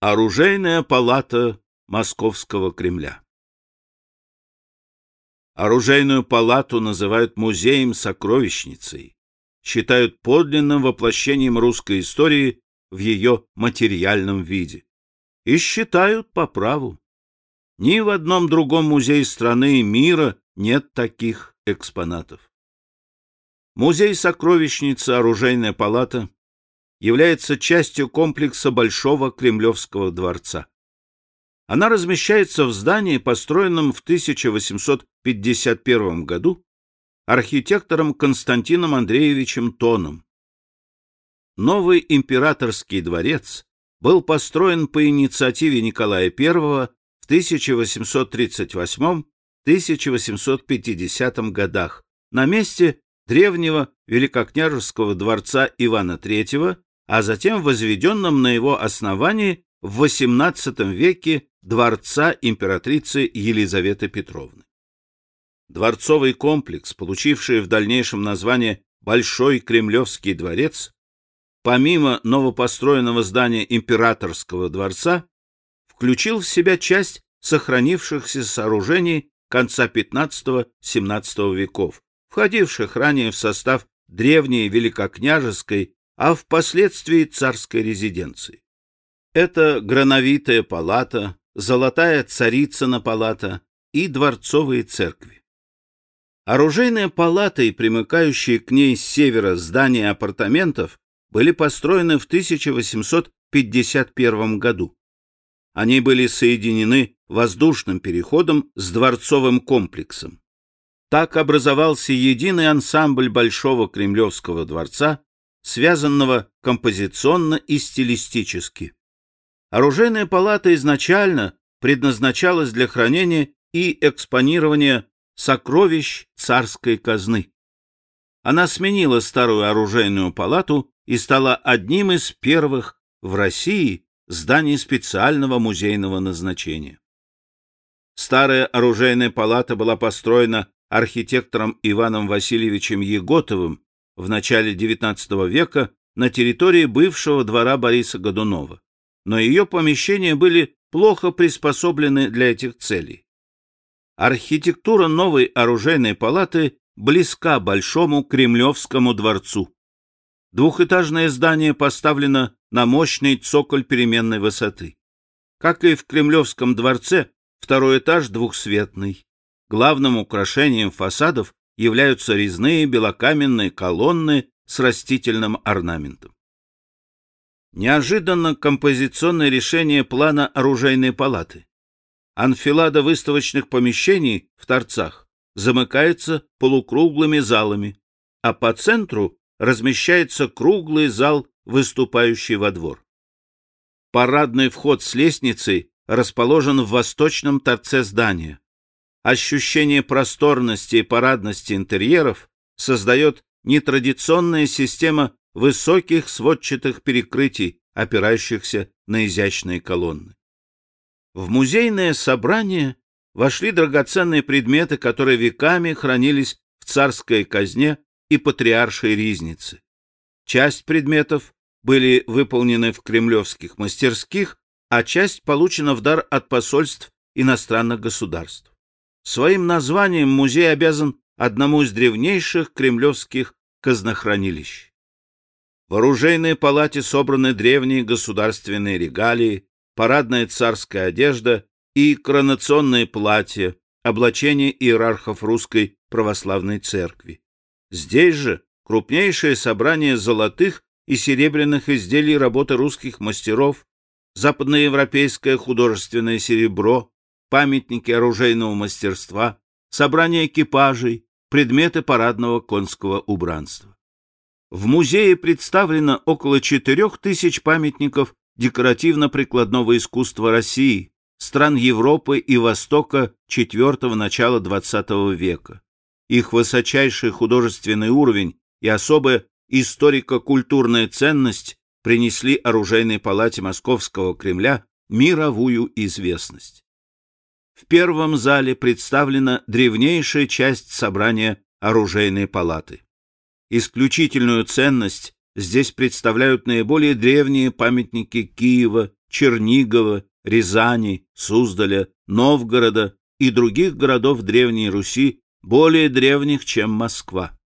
Оружейная палата Московского Кремля Оружейную палату называют музеем-сокровищницей, считают подлинным воплощением русской истории в ее материальном виде. И считают по праву. Ни в одном другом музее страны и мира нет таких экспонатов. Музей-сокровищница Оружейная палата является частью комплекса Большого Кремлевского дворца. Она размещается в здании, построенном в 1851 году архитектором Константином Андреевичем Тоном. Новый императорский дворец был построен по инициативе Николая I в 1838-1850 годах на месте древнего великокняжеского дворца Ивана III, а затем возведенном на его основании в XVIII веке дворца императрицы Елизаветы Петровны. Дворцовый комплекс, получивший в дальнейшем название Большой Кремлевский дворец, помимо новопостроенного здания императорского дворца, включил в себя часть сохранившихся сооружений конца XV-XVII веков, входивших ранее в состав древней великокняжеской, а впоследствии царской резиденции. Это грановитая палата, золотая царицына палата и дворцовые церкви. Оружейная палата и примыкающие к ней с севера здания апартаментов были построены в 1851 году. Они были соединены воздушным переходом с дворцовым комплексом. Так образовался единый ансамбль Большого Кремлевского дворца, связанного композиционно и стилистически. Оружейная палата изначально предназначалась для хранения и экспонирования сокровищ царской казны. Она сменила старую оружейную палату и стала одним из первых в России зданий специального музейного назначения. Старая оружейная палата была построена архитектором Иваном Васильевичем Еготовым в начале XIX века на территории бывшего двора Бориса Годунова но ее помещения были плохо приспособлены для этих целей. Архитектура новой оружейной палаты близка Большому Кремлевскому дворцу. Двухэтажное здание поставлено на мощный цоколь переменной высоты. Как и в Кремлевском дворце, второй этаж двухсветный. Главным украшением фасадов являются резные белокаменные колонны с растительным орнаментом. Неожиданно композиционное решение плана оружейной палаты. Анфилада выставочных помещений в торцах замыкается полукруглыми залами, а по центру размещается круглый зал, выступающий во двор. Парадный вход с лестницей расположен в восточном торце здания. Ощущение просторности и парадности интерьеров создает нетрадиционная система высоких сводчатых перекрытий, опирающихся на изящные колонны. В музейное собрание вошли драгоценные предметы, которые веками хранились в царской казне и патриаршей ризнице. Часть предметов были выполнены в кремлевских мастерских, а часть получена в дар от посольств иностранных государств. Своим названием музей обязан одному из древнейших кремлевских казнохранилищ. В оружейной палате собраны древние государственные регалии, парадная царская одежда и коронационные платья, облачение иерархов русской православной церкви. Здесь же крупнейшее собрание золотых и серебряных изделий работы русских мастеров, западноевропейское художественное серебро, памятники оружейного мастерства, собрание экипажей, предметы парадного конского убранства. В музее представлено около 4000 памятников декоративно-прикладного искусства России, стран Европы и Востока IV – начала XX века. Их высочайший художественный уровень и особая историко-культурная ценность принесли оружейной палате Московского Кремля мировую известность. В первом зале представлена древнейшая часть собрания оружейной палаты. Исключительную ценность здесь представляют наиболее древние памятники Киева, Чернигова, Рязани, Суздаля, Новгорода и других городов Древней Руси, более древних, чем Москва.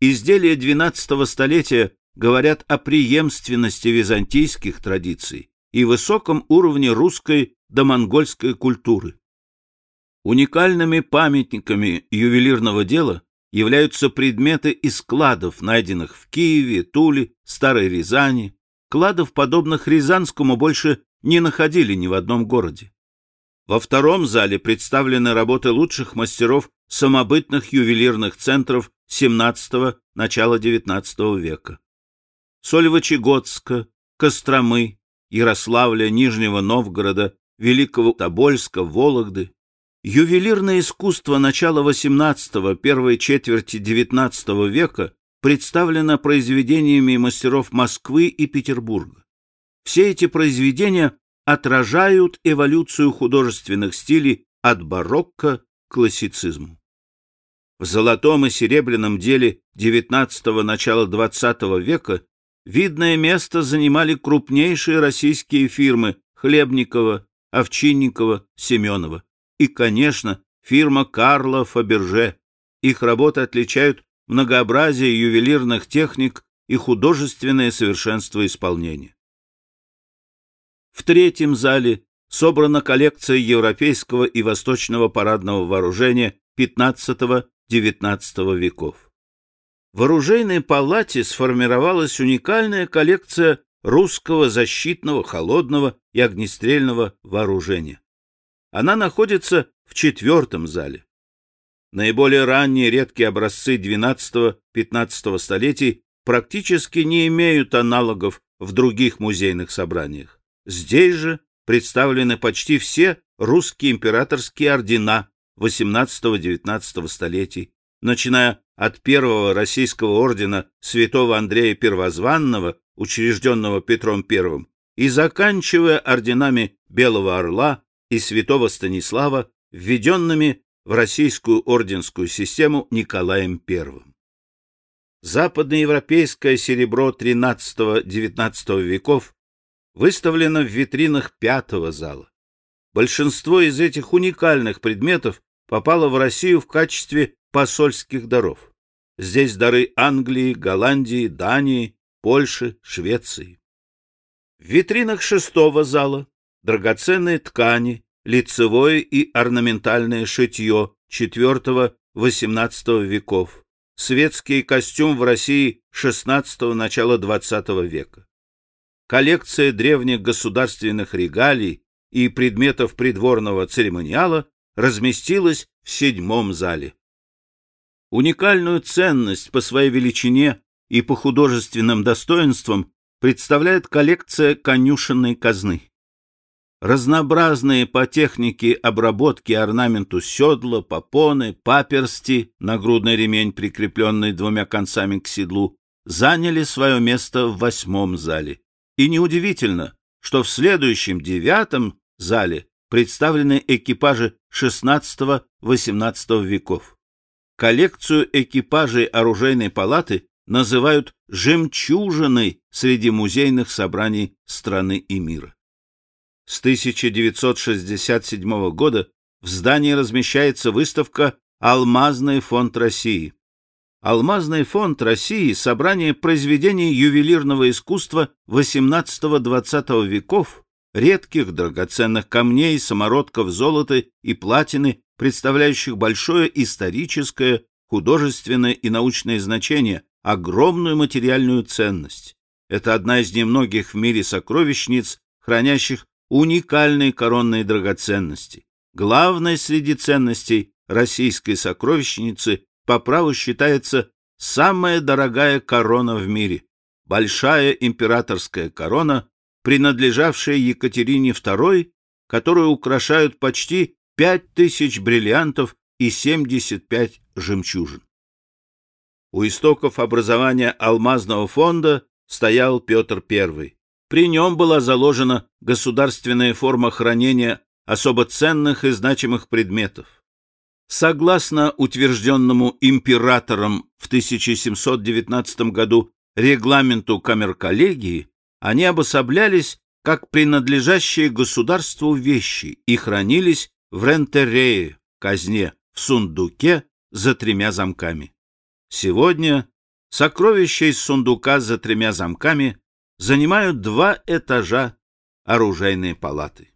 Изделия XII столетия говорят о преемственности византийских традиций и высоком уровне русской до монгольской культуры. Уникальными памятниками ювелирного дела являются предметы из складов, найденных в Киеве, Туле, Старой Рязани. Кладов, подобных Рязанскому, больше не находили ни в одном городе. Во втором зале представлены работы лучших мастеров самобытных ювелирных центров XVII – начала XIX века. Сольвычегодска, Костромы, Ярославля, Нижнего Новгорода, Великого Тобольска, Вологды. Ювелирное искусство начала XVIII – первой четверти XIX века представлено произведениями мастеров Москвы и Петербурга. Все эти произведения отражают эволюцию художественных стилей от барокко к классицизму. В золотом и серебряном деле XIX – начала XX века видное место занимали крупнейшие российские фирмы Хлебникова, Овчинникова, Семенова и, конечно, фирма Карла Фаберже. Их работы отличают многообразие ювелирных техник и художественное совершенство исполнения. В третьем зале собрана коллекция европейского и восточного парадного вооружения XV-XIX веков. В оружейной палате сформировалась уникальная коллекция русского защитного, холодного и огнестрельного вооружения. Она находится в четвертом зале. Наиболее ранние редкие образцы XII-XV столетий практически не имеют аналогов в других музейных собраниях. Здесь же представлены почти все русские императорские ордена XVIII-XIX столетий, начиная от первого российского ордена святого Андрея Первозванного, учрежденного Петром I, и заканчивая орденами Белого Орла и святого Станислава, введенными в российскую орденскую систему Николаем I. Западноевропейское серебро XIII-XIX веков выставлено в витринах пятого зала. Большинство из этих уникальных предметов попало в Россию в качестве посольских даров. Здесь дары Англии, Голландии, Дании, Польши, Швеции. В витринах шестого зала драгоценные ткани, лицевое и орнаментальное шитье IV-XVIII веков, светский костюм в России XVI – начала XX века коллекция древних государственных регалий и предметов придворного церемониала разместилась в седьмом зале. Уникальную ценность по своей величине и по художественным достоинствам представляет коллекция конюшенной казны. Разнообразные по технике обработки орнаменту седла, попоны, паперсти, нагрудный ремень, прикрепленный двумя концами к седлу, заняли свое место в восьмом зале. И неудивительно, что в следующем девятом зале представлены экипажи XVI-XVIII веков. Коллекцию экипажей оружейной палаты называют «жемчужиной» среди музейных собраний страны и мира. С 1967 года в здании размещается выставка «Алмазный фонд России», Алмазный фонд России – собрание произведений ювелирного искусства XVIII-XX веков, редких драгоценных камней, самородков золота и платины, представляющих большое историческое, художественное и научное значение, огромную материальную ценность. Это одна из немногих в мире сокровищниц, хранящих уникальные коронные драгоценности. Главной среди ценностей российской сокровищницы по праву считается самая дорогая корона в мире, большая императорская корона, принадлежавшая Екатерине II, которую украшают почти 5000 бриллиантов и 75 жемчужин. У истоков образования алмазного фонда стоял Петр I. При нем была заложена государственная форма хранения особо ценных и значимых предметов. Согласно утвержденному императором в 1719 году регламенту камер-коллегии, они обособлялись как принадлежащие государству вещи и хранились в Рентерее, казне, в сундуке за тремя замками. Сегодня сокровища из сундука за тремя замками занимают два этажа оружейной палаты.